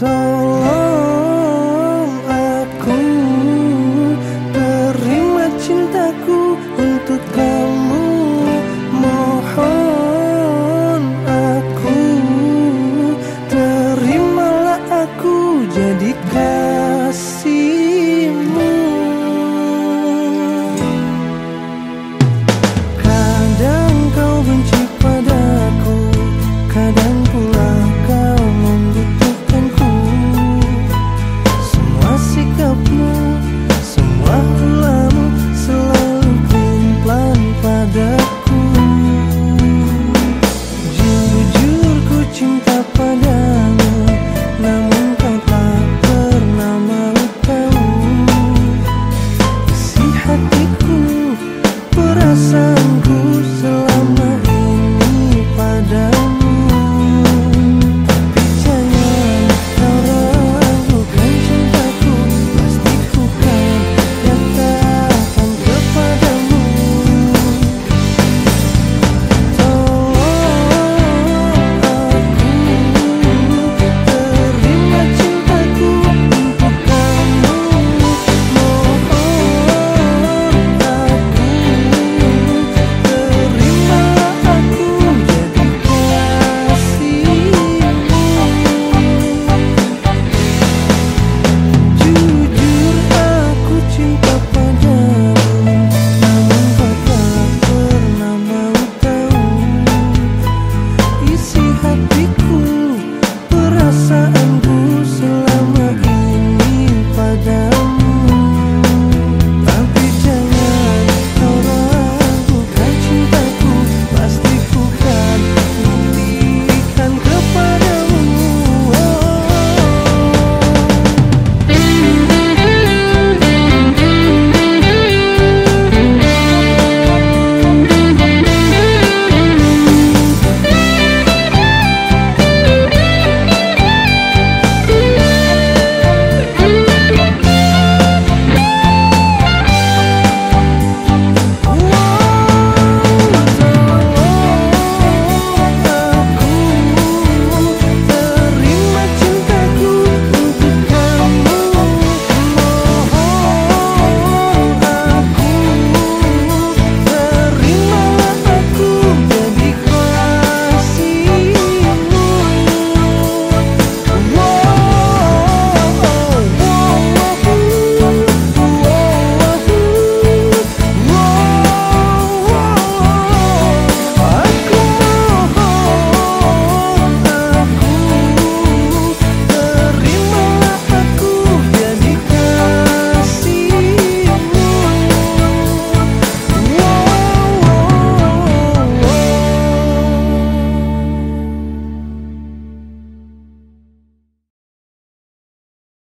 So.